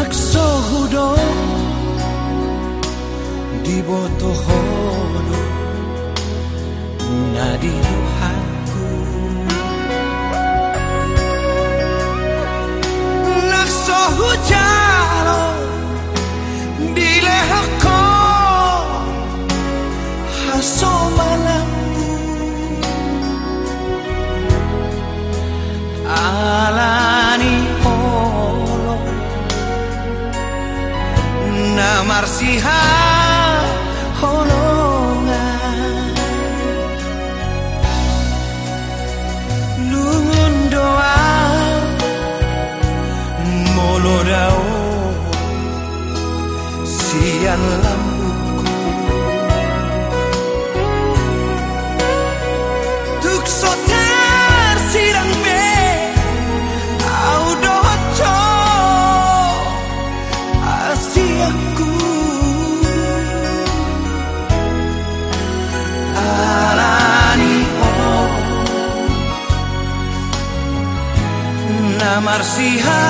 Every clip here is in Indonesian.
Nak hudo di boto hodo na di nak Nakso hujan marsiha holongan. Lungun doa molodao sian Amarsiha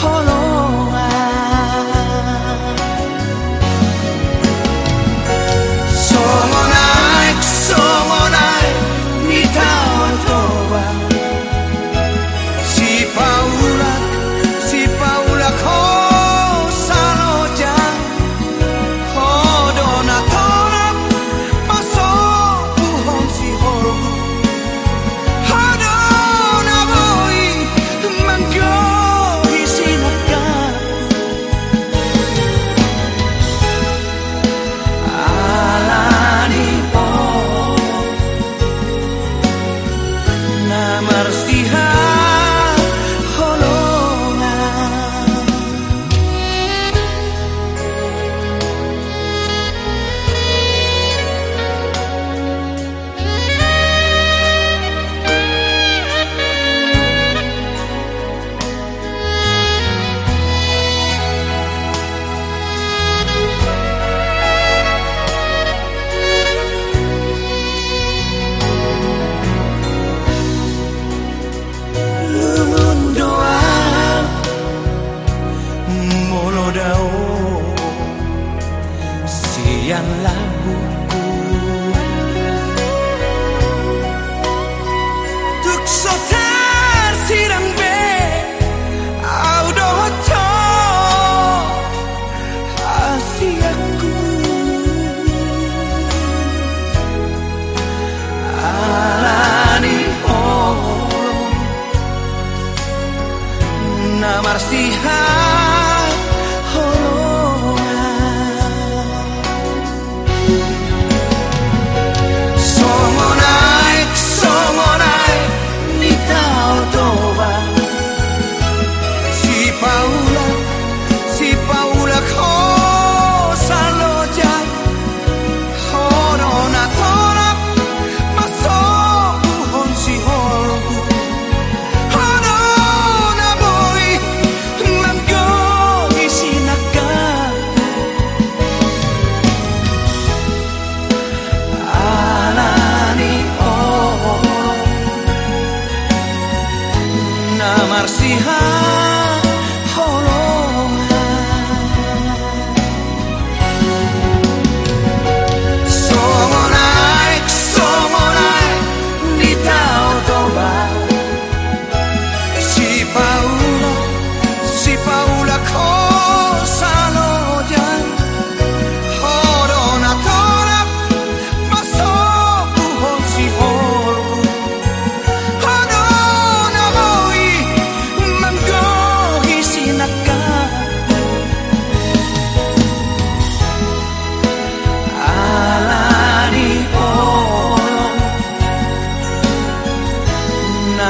Holo yang. Marsiha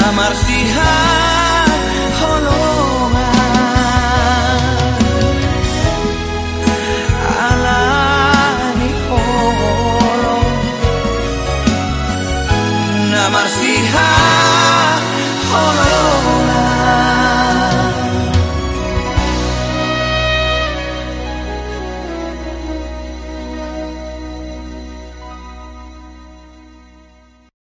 amar si